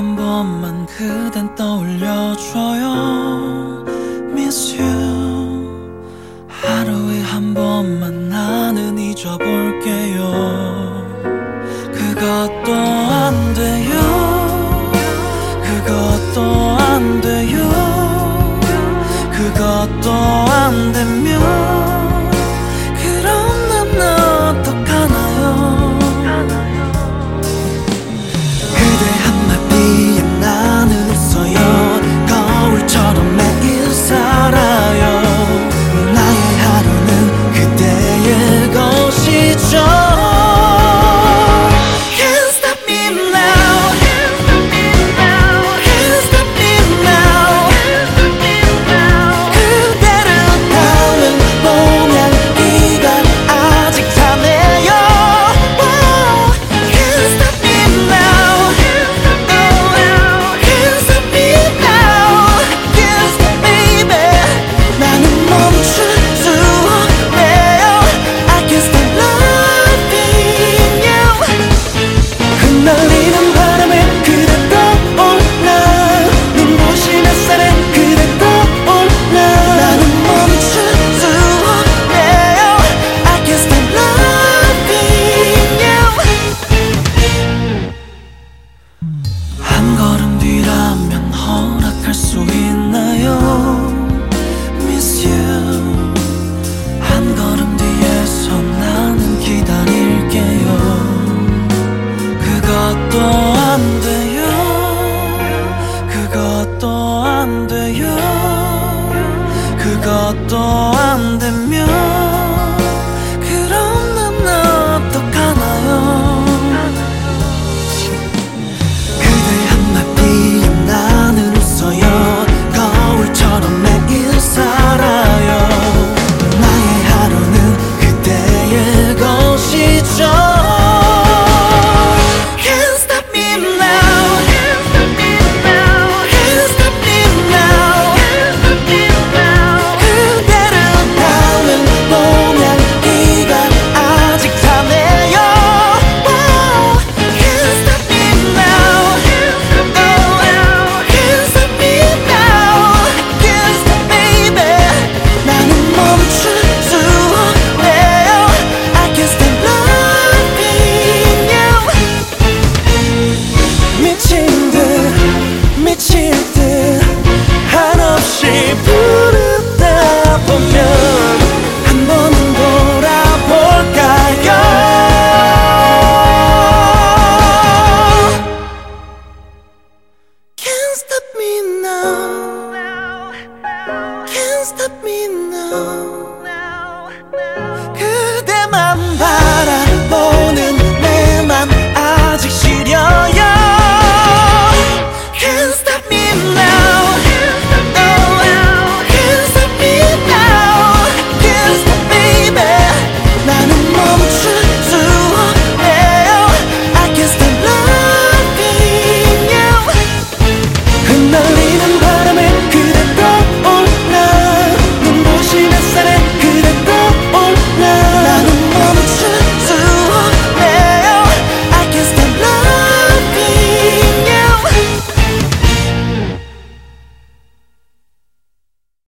한 번만 그댄 떠올려줘요. Miss you. 하루에 한 번만 나는 잊어볼게요. 그것도 안 돼요. 그것도 안 돼요. 그것도 안 됩니다. 안 되면 me now.